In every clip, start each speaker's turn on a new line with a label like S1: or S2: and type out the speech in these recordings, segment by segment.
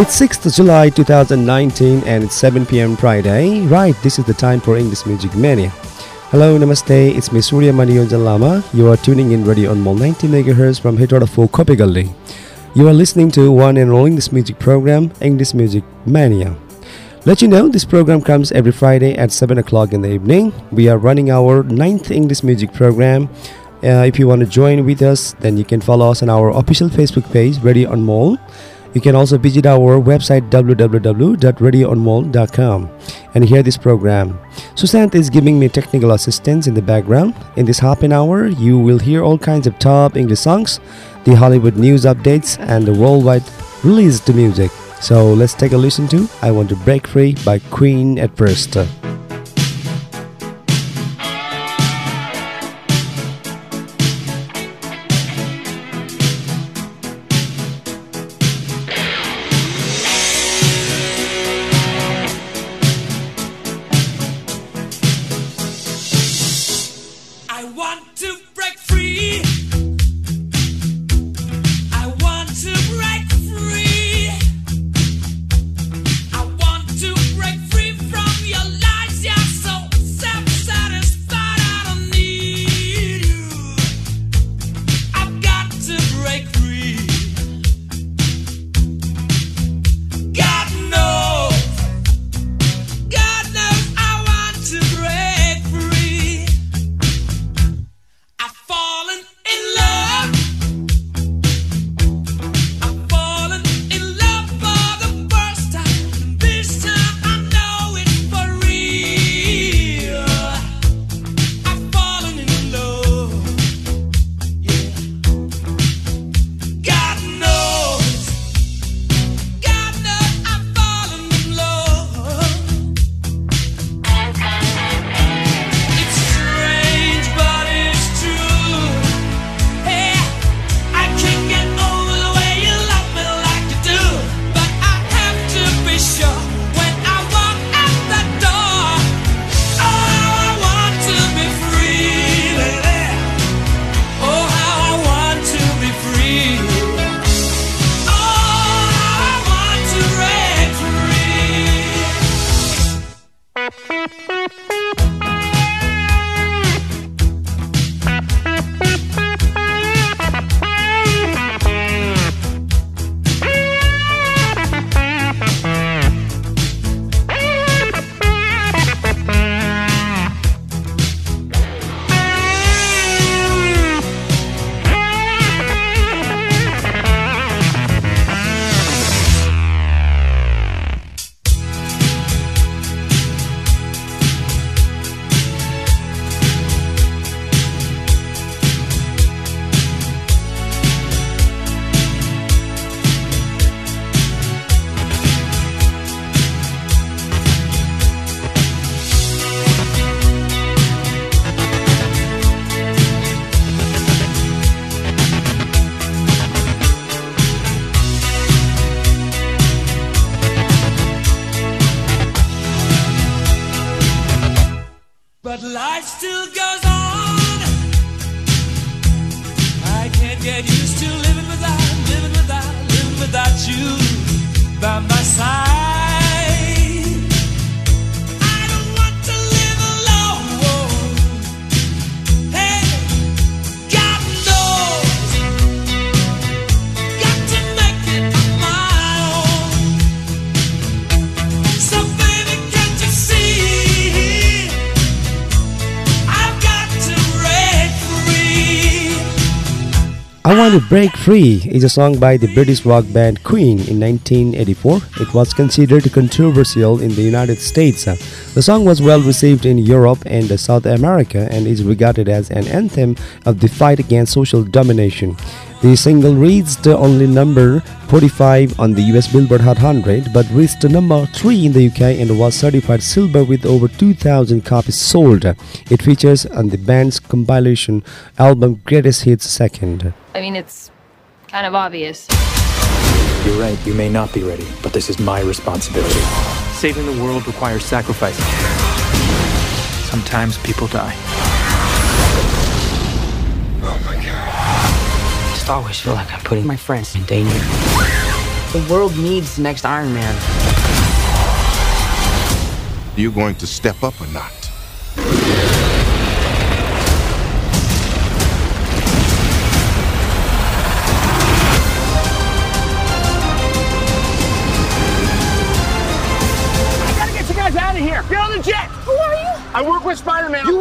S1: It's 6th July 2019 and it's 7 p.m. Friday. Right, this is the time for English Music Mania. Hello, namaste. It's me Suryamani Yonjan Lama. You are tuning in Radio on 90 MHz from Hetodafo Kopigalli. You are listening to one and only English music program, English Music Mania. Let you know this program comes every Friday at 7 o'clock in the evening. We are running our ninth English music program. Uh, if you want to join with us, then you can follow us on our official Facebook page, Radio Anmol. You can also visit our website www.radioanmol.com and hear this program. Susant is giving me technical assistance in the background. In this half an hour, you will hear all kinds of top English songs, the Hollywood news updates, and the worldwide released music. So let's take a listen to I Want to Break Free by Queen at first.
S2: I Want to Break Free
S1: is a song by the British rock band Queen in 1984. It was considered controversial in the United States. The song was well received in Europe and South America and is regarded as an anthem of the fight against social domination.
S2: The single reached only number 45 on the US Billboard Hot 100 but reached number 3 in the UK and was certified silver with over 2,000 copies sold. It features on the band's compilation album Greatest Hits Second.
S3: I mean, it's kind of obvious.
S4: You're right, you may not be ready, but this is my responsibility. Saving the world requires sacrifice. Sometimes people die. Oh my god.
S5: I just always feel like I'm putting my friends in danger. The world needs the next Iron Man.
S6: You going to step up or not?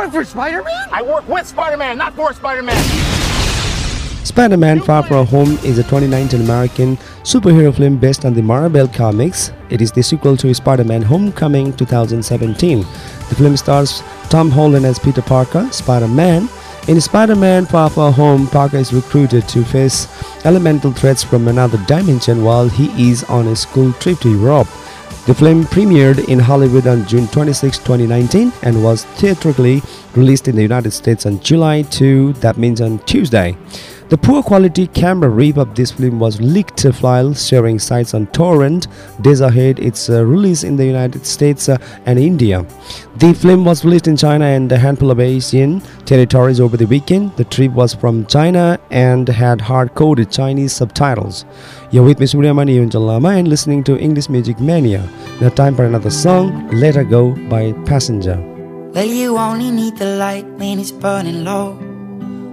S7: Work for Spider-Man? I work with Spider-Man, not for Spider-Man.
S2: Spider Man Far From Home is a 2019 American superhero film based on the Marvel Comics. It is the sequel to Spider Man Homecoming 2017. The film stars Tom Holland as Peter Parker, Spider Man. In Spider Man Far From Home, Parker is recruited to face elemental threats from another dimension while he is on a school trip to Europe. The film premiered in Hollywood on June 26, 2019 and was theatrically released in the United States on July 2, that means on Tuesday. The poor quality camera rip of this film was leaked to file sharing sites on torrent days ahead its uh, release in the United States uh, and India. The film was released in China and a handful of Asian territories over the weekend. The trip was from China and had hard-coded Chinese subtitles. You're with me Suryamani Yonjan Lama and listening to English Music Mania. Now time for another song, Let Her Go by Passenger.
S8: Well, you only need the light when it's burning low.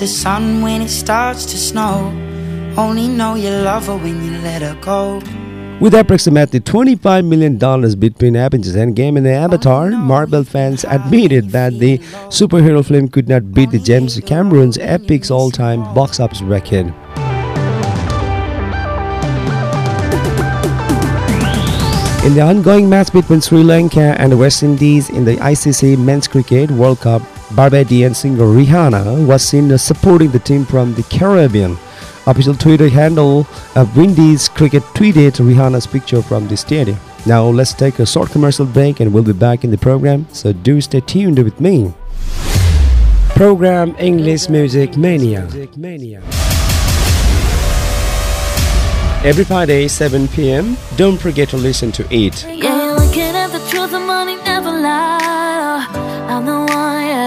S8: the sun when it starts to snow. Only know you love her when you let her go.
S9: With approximately $25 million between Avengers Endgame and Avatar, Marvel fans admitted that the superhero film could not beat the James Cameron's epic all-time box office record. In the ongoing match between Sri Lanka and West Indies in the ICC Men's Cricket World Cup, Barbadian singer Rihanna was seen supporting the team from the Caribbean. Official Twitter handle uh, of Windies Cricket tweeted Rihanna's picture from the stadium. Now let's take a short commercial break and we'll be back in the program, so do stay tuned with me. Program English Music Mania. Every Friday, 7 p.m. Don't forget to listen to it.
S10: Yeah,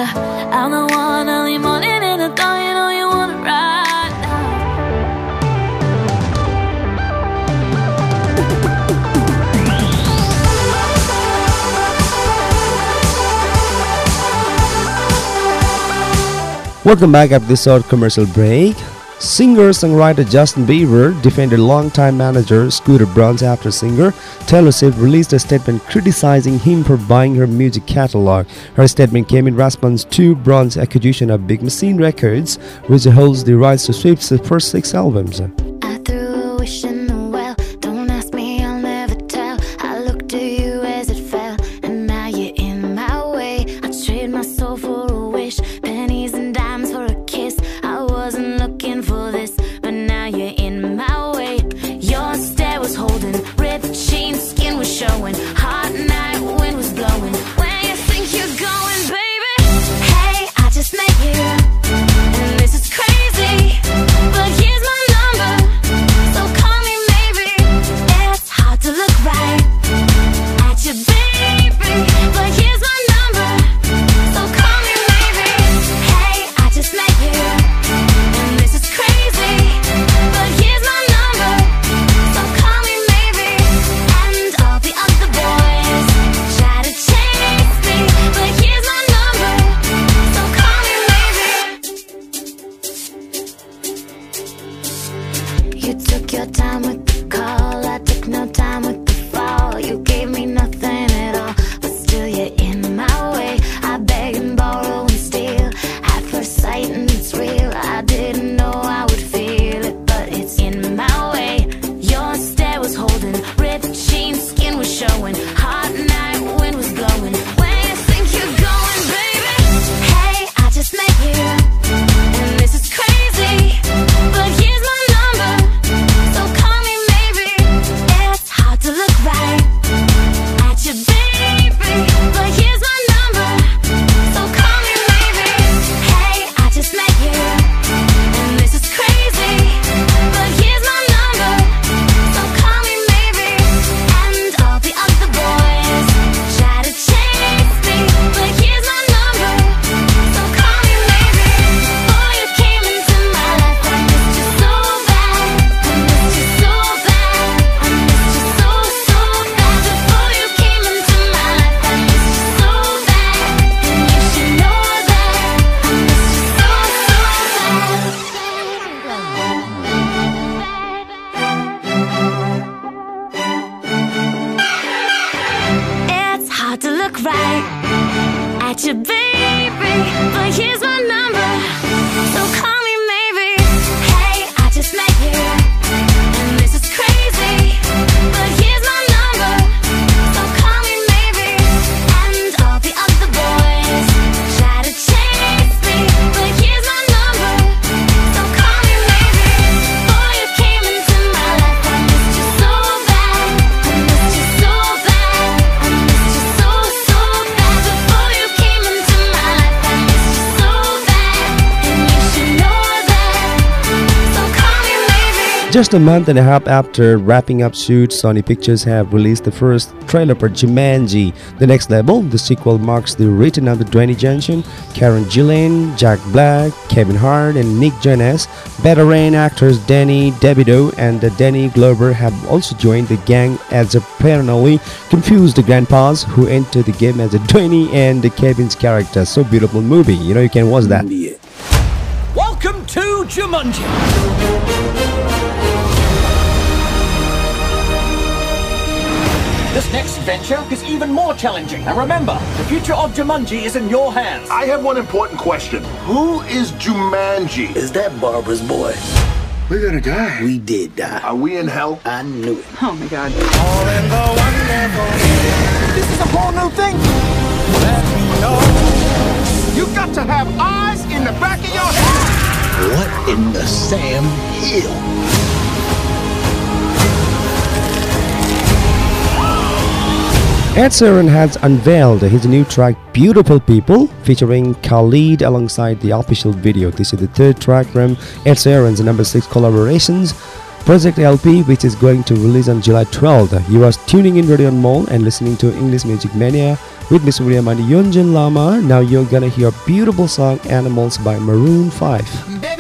S10: yeah I'm the one early morning in the dawn You know you wanna ride. Now
S9: Welcome back after this short commercial break. Singer-songwriter Justin Bieber defended longtime manager Scooter Braun's after singer Taylor Swift released a statement criticizing him for buying her music catalog. Her statement came in response to Braun's accusation of Big Machine Records, which holds the rights to Swift's first six albums.
S10: Just
S11: a month and a half after wrapping up shoots, Sony Pictures have released the first trailer for Jumanji: The Next Level. The sequel marks the return of the Dwayne Johnson, Karen Gillan, Jack Black, Kevin Hart, and Nick Jonas. Veteran actors Danny DeVito and Danny Glover have also joined the gang as apparently confused grandpas who enter the game as a Dwayne and Kevin's character. So beautiful movie. You know you can watch that.
S12: Welcome to Jumanji. This next venture is even more challenging. And remember, the future of Jumanji is in your hands.
S13: I have one important question. Who is Jumanji?
S14: Is that Barbara's boy?
S13: We're gonna die.
S14: We did die.
S13: Are we in hell?
S14: I knew it.
S7: Oh my god.
S13: This is a whole new thing. Let me know. You got to have eyes in the back of your head.
S14: What in the Sam Hill?
S11: Ed Sheeran has unveiled his new track Beautiful People featuring Khalid alongside the official video. This is the third track from Ed Sheeran's number 6 collaborations Project LP which is going to release on July 12th. You are tuning in Radio Anmol and listening to English Music Mania with Miss and Yonjan Lama. Now you're gonna hear beautiful song Animals by Maroon 5.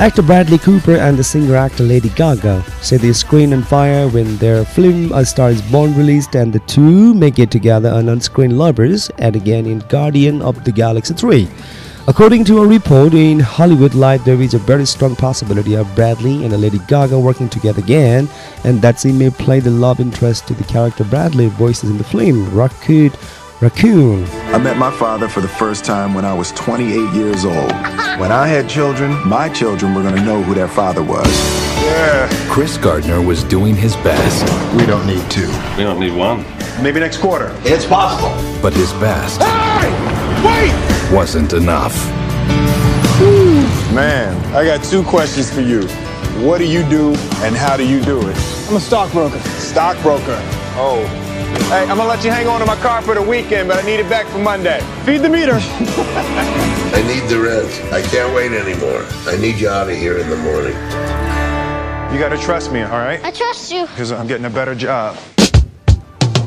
S2: Actor Bradley Cooper and the singer-actor Lady Gaga set the screen on fire when their film A Star Is Born released and the two may get together on on-screen lovers and again in Guardian of the Galaxy 3. According to a report in Hollywood Life, there is a very strong possibility of Bradley and Lady Gaga working together again, and that she may play the love interest to the character Bradley voices in the film, Rocket Raccoon.
S13: I met my father for the first time when I was 28 years old. When I had children, my children were going to know who their father was.
S6: Yeah.
S4: Chris Gardner was doing his best,
S6: We don't need two.
S15: We don't need one.
S7: Maybe next quarter.
S14: It's possible.
S4: but his best
S7: Hey! Wait!
S4: wasn't enough.
S16: Man, I got two questions for you. What do you do and how do you do it?
S7: I'm a stockbroker.
S16: Stockbroker. Oh. Hey, I'm gonna let you hang on to my car for the weekend, but I need it back for Monday.
S7: Feed the meter.
S14: I need the rent. I can't wait anymore. I need you out of here in the morning.
S16: You gotta trust me, all right?
S10: I trust you.
S16: Because I'm getting a better job.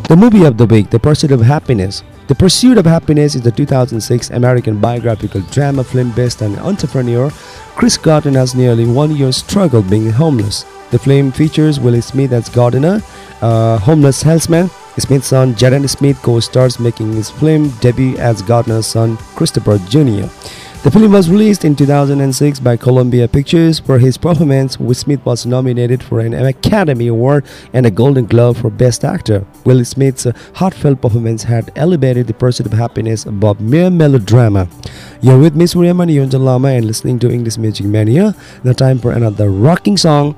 S2: The movie of the week, The Pursuit of Happyness. The Pursuit of Happyness is the 2006 American biographical drama film based on entrepreneur Chris Gardner has nearly one year struggle being homeless. The film features Will Smith as Gardner, a homeless salesman. Smith's son Jaden Smith co-stars making his film debut as Gardner's son Christopher Jr. The film was released in 2006 by Columbia Pictures. For his performance, Will Smith was nominated for an Academy Award and a Golden Globe for Best Actor. Will Smith's heartfelt performance had elevated the pursuit of happiness above mere melodrama. You're with Miss Suryaman Yonjalama and listening to English Music Mania. Now time for another rocking song,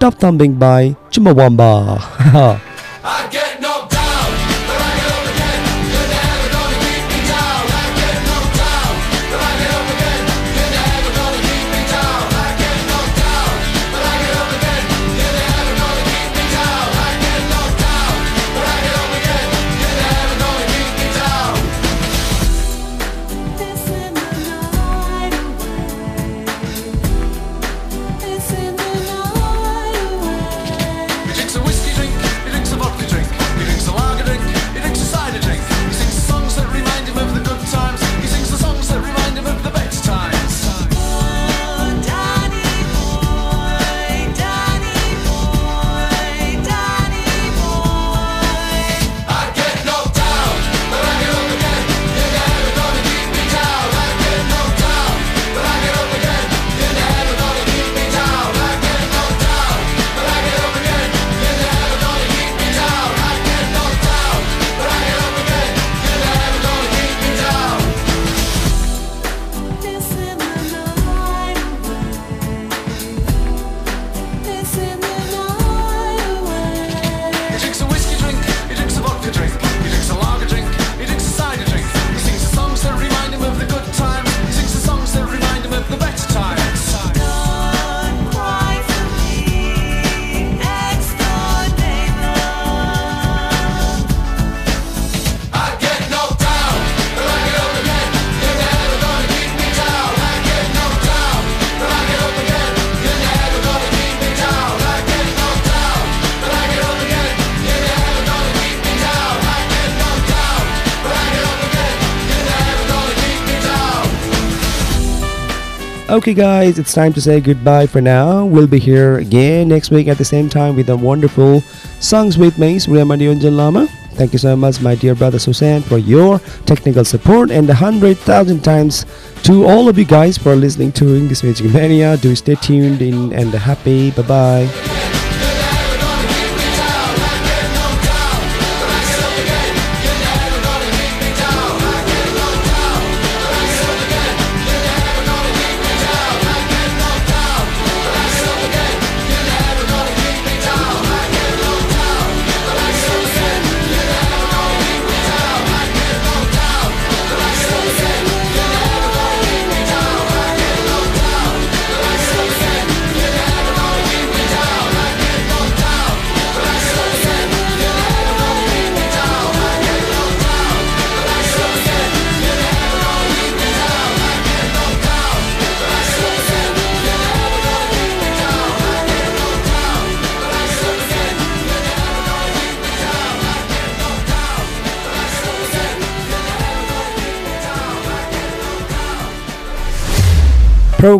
S2: Tubthumping by Chumbawamba. Okay, guys, it's time to say goodbye for now. We'll be here again next week at the same time with a wonderful songs with me, Suryaman Lama. Thank you so much, my dear brother Susan, for your technical support and a hundred thousand times to all of you guys for listening to English Magic Mania. Do stay tuned in and happy. Bye bye.